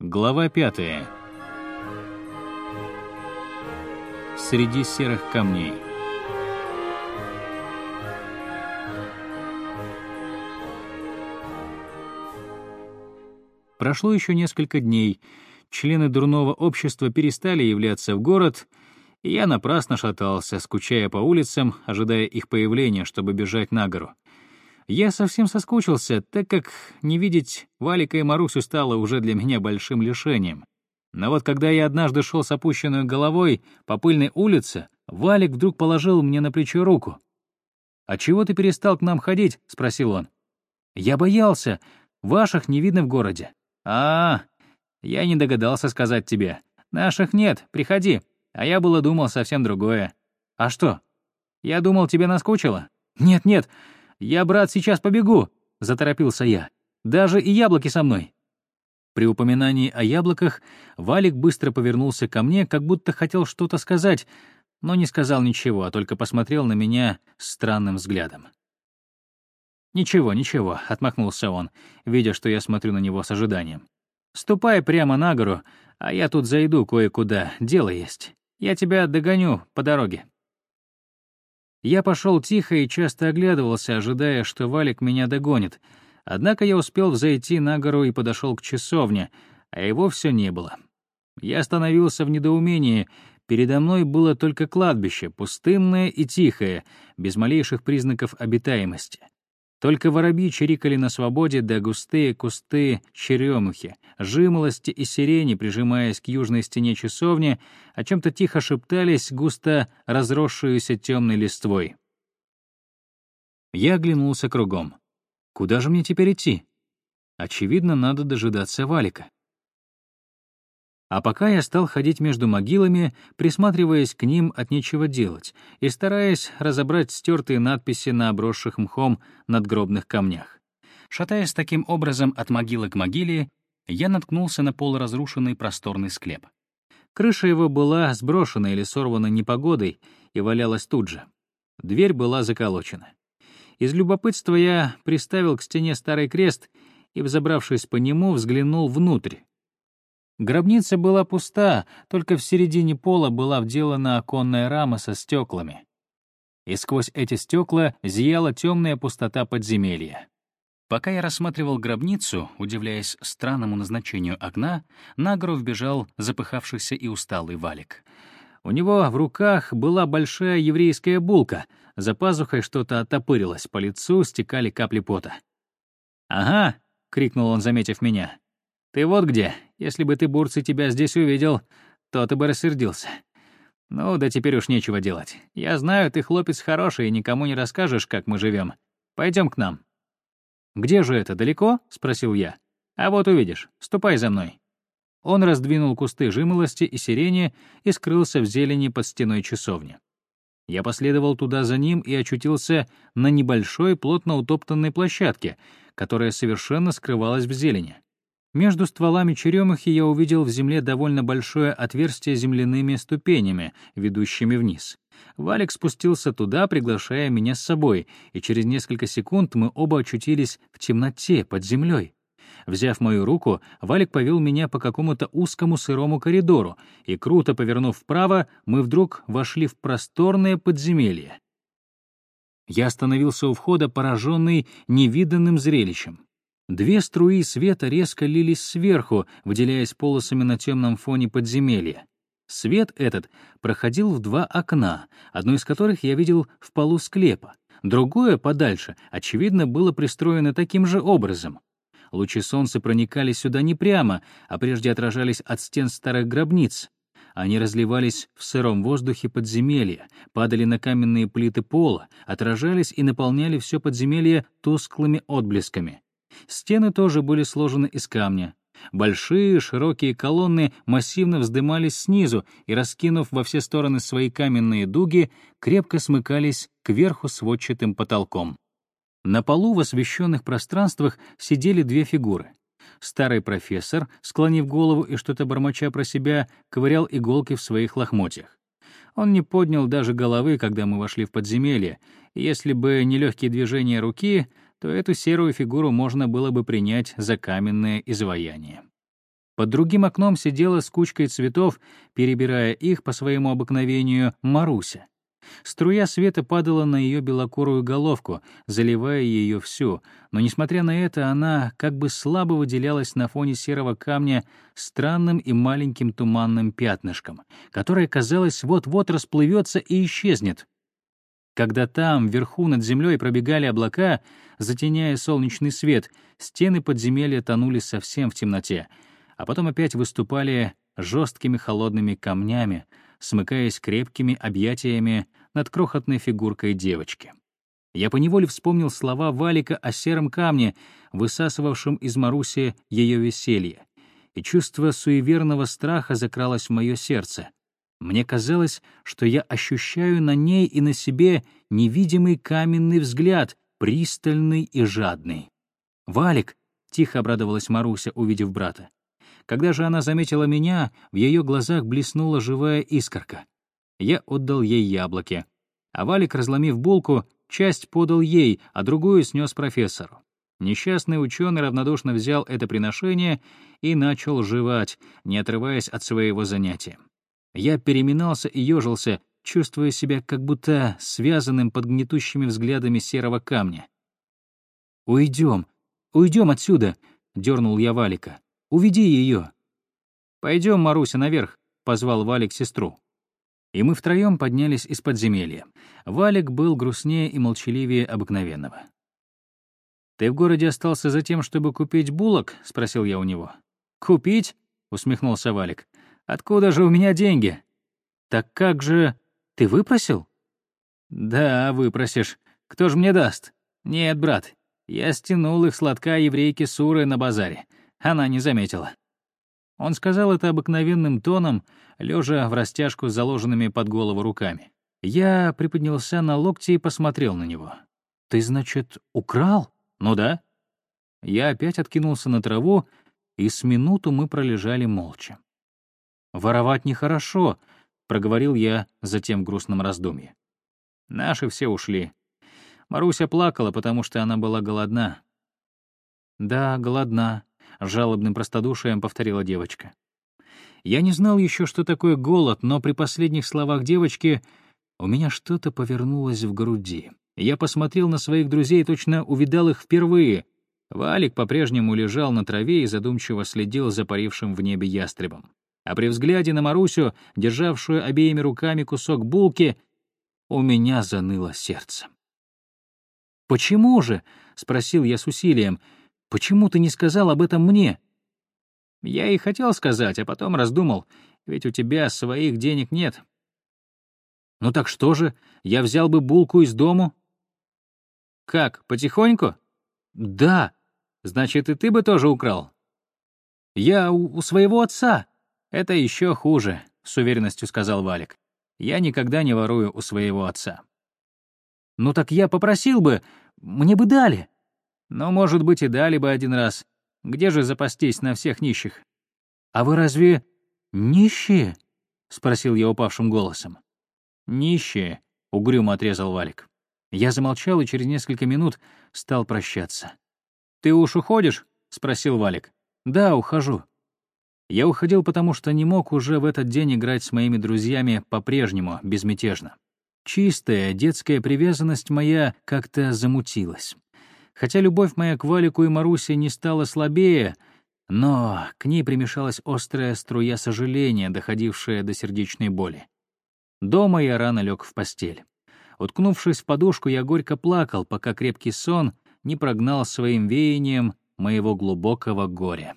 Глава пятая. Среди серых камней. Прошло еще несколько дней. Члены дурного общества перестали являться в город, и я напрасно шатался, скучая по улицам, ожидая их появления, чтобы бежать на гору. Я совсем соскучился, так как не видеть Валика и Марусю стало уже для меня большим лишением. Но вот когда я однажды шел с опущенной головой по пыльной улице, Валик вдруг положил мне на плечо руку. «А чего ты перестал к нам ходить?» — спросил он. «Я боялся. Ваших не видно в городе». «А, я не догадался сказать тебе. Наших нет, приходи. А я было думал совсем другое». «А что?» «Я думал, тебе наскучило». «Нет-нет, «Я, брат, сейчас побегу!» — заторопился я. «Даже и яблоки со мной!» При упоминании о яблоках Валик быстро повернулся ко мне, как будто хотел что-то сказать, но не сказал ничего, а только посмотрел на меня странным взглядом. «Ничего, ничего», — отмахнулся он, видя, что я смотрю на него с ожиданием. «Ступай прямо на гору, а я тут зайду кое-куда, дело есть. Я тебя догоню по дороге». Я пошел тихо и часто оглядывался, ожидая, что Валик меня догонит. Однако я успел взойти на гору и подошел к часовне, а его все не было. Я остановился в недоумении. Передо мной было только кладбище, пустынное и тихое, без малейших признаков обитаемости. Только воробьи чирикали на свободе, да густые кусты черемухи, жимолости и сирени, прижимаясь к южной стене часовни, о чем-то тихо шептались, густо разросшуюся темной листвой. Я оглянулся кругом. Куда же мне теперь идти? Очевидно, надо дожидаться Валика. А пока я стал ходить между могилами, присматриваясь к ним от нечего делать и стараясь разобрать стертые надписи на обросших мхом надгробных камнях. Шатаясь таким образом от могилы к могиле, я наткнулся на полуразрушенный просторный склеп. Крыша его была сброшена или сорвана непогодой и валялась тут же. Дверь была заколочена. Из любопытства я приставил к стене старый крест и, взобравшись по нему, взглянул внутрь. Гробница была пуста, только в середине пола была вделана оконная рама со стеклами. И сквозь эти стекла зияла темная пустота подземелья. Пока я рассматривал гробницу, удивляясь странному назначению окна, на гору вбежал запыхавшийся и усталый валик. У него в руках была большая еврейская булка, за пазухой что-то оттопырилось, по лицу стекали капли пота. «Ага!» — крикнул он, заметив меня. «Ты вот где. Если бы ты, Бурций, тебя здесь увидел, то ты бы рассердился. Ну, да теперь уж нечего делать. Я знаю, ты хлопец хороший и никому не расскажешь, как мы живем. Пойдем к нам». «Где же это, далеко?» — спросил я. «А вот увидишь. Ступай за мной». Он раздвинул кусты жимолости и сирени и скрылся в зелени под стеной часовни. Я последовал туда за ним и очутился на небольшой, плотно утоптанной площадке, которая совершенно скрывалась в зелени. Между стволами черемухи я увидел в земле довольно большое отверстие земляными ступенями, ведущими вниз. Валик спустился туда, приглашая меня с собой, и через несколько секунд мы оба очутились в темноте под землей. Взяв мою руку, Валик повел меня по какому-то узкому сырому коридору, и, круто повернув вправо, мы вдруг вошли в просторное подземелье. Я остановился у входа, пораженный невиданным зрелищем. Две струи света резко лились сверху, выделяясь полосами на темном фоне подземелья. Свет этот проходил в два окна, одно из которых я видел в полу склепа. Другое, подальше, очевидно, было пристроено таким же образом. Лучи солнца проникали сюда не прямо, а прежде отражались от стен старых гробниц. Они разливались в сыром воздухе подземелья, падали на каменные плиты пола, отражались и наполняли все подземелье тусклыми отблесками. Стены тоже были сложены из камня. Большие широкие колонны массивно вздымались снизу и, раскинув во все стороны свои каменные дуги, крепко смыкались кверху сводчатым потолком. На полу в освещенных пространствах сидели две фигуры. Старый профессор, склонив голову и что-то бормоча про себя, ковырял иголки в своих лохмотьях. Он не поднял даже головы, когда мы вошли в подземелье, если бы не легкие движения руки, то эту серую фигуру можно было бы принять за каменное изваяние. Под другим окном сидела с кучкой цветов, перебирая их по своему обыкновению Маруся. Струя света падала на ее белокурую головку, заливая ее всю, но, несмотря на это, она как бы слабо выделялась на фоне серого камня странным и маленьким туманным пятнышком, которое, казалось, вот-вот расплывется и исчезнет. Когда там, вверху над землей пробегали облака, затеняя солнечный свет, стены подземелья тонули совсем в темноте, а потом опять выступали жесткими холодными камнями, смыкаясь крепкими объятиями над крохотной фигуркой девочки. Я поневоле вспомнил слова Валика о сером камне, высасывавшем из Маруси ее веселье, и чувство суеверного страха закралось в мое сердце. Мне казалось, что я ощущаю на ней и на себе невидимый каменный взгляд, пристальный и жадный. «Валик!» — тихо обрадовалась Маруся, увидев брата. Когда же она заметила меня, в ее глазах блеснула живая искорка. Я отдал ей яблоки. А Валик, разломив булку, часть подал ей, а другую снес профессору. Несчастный ученый равнодушно взял это приношение и начал жевать, не отрываясь от своего занятия. Я переминался и ежился, чувствуя себя как будто связанным под гнетущими взглядами серого камня. «Уйдем, уйдем отсюда!» — дернул я Валика. Уведи ее. Пойдем, Маруся, наверх, позвал Валик сестру. И мы втроем поднялись из подземелья. Валик был грустнее и молчаливее обыкновенного. «Ты в городе остался за тем, чтобы купить булок?» — спросил я у него. «Купить?» — усмехнулся Валик. «Откуда же у меня деньги?» «Так как же... Ты выпросил?» «Да, выпросишь. Кто же мне даст?» «Нет, брат, я стянул их сладка еврейки Суры на базаре. Она не заметила. Он сказал это обыкновенным тоном, лежа в растяжку с заложенными под голову руками. Я приподнялся на локти и посмотрел на него. «Ты, значит, украл?» «Ну да». Я опять откинулся на траву, и с минуту мы пролежали молча. «Воровать нехорошо», — проговорил я затем в грустном раздумье. Наши все ушли. Маруся плакала, потому что она была голодна. «Да, голодна», — жалобным простодушием повторила девочка. Я не знал еще, что такое голод, но при последних словах девочки у меня что-то повернулось в груди. Я посмотрел на своих друзей, точно увидал их впервые. Валик по-прежнему лежал на траве и задумчиво следил за парившим в небе ястребом. А при взгляде на Марусю, державшую обеими руками кусок булки, у меня заныло сердце. «Почему же?» — спросил я с усилием — Почему ты не сказал об этом мне?» Я и хотел сказать, а потом раздумал, ведь у тебя своих денег нет. Ну так что же, я взял бы булку из дому? Как, потихоньку? Да. Значит, и ты бы тоже украл? Я у, у своего отца. Это еще хуже, с уверенностью сказал Валик. Я никогда не ворую у своего отца. Ну так я попросил бы, мне бы дали. Но, может быть, и дали бы один раз. Где же запастись на всех нищих? «А вы разве нищие?» — спросил я упавшим голосом. «Нищие», — угрюмо отрезал Валик. Я замолчал и через несколько минут стал прощаться. «Ты уж уходишь?» — спросил Валик. «Да, ухожу». Я уходил, потому что не мог уже в этот день играть с моими друзьями по-прежнему, безмятежно. Чистая детская привязанность моя как-то замутилась. Хотя любовь моя к Валику и Марусе не стала слабее, но к ней примешалась острая струя сожаления, доходившая до сердечной боли. Дома я рано лег в постель. Уткнувшись в подушку, я горько плакал, пока крепкий сон не прогнал своим веянием моего глубокого горя.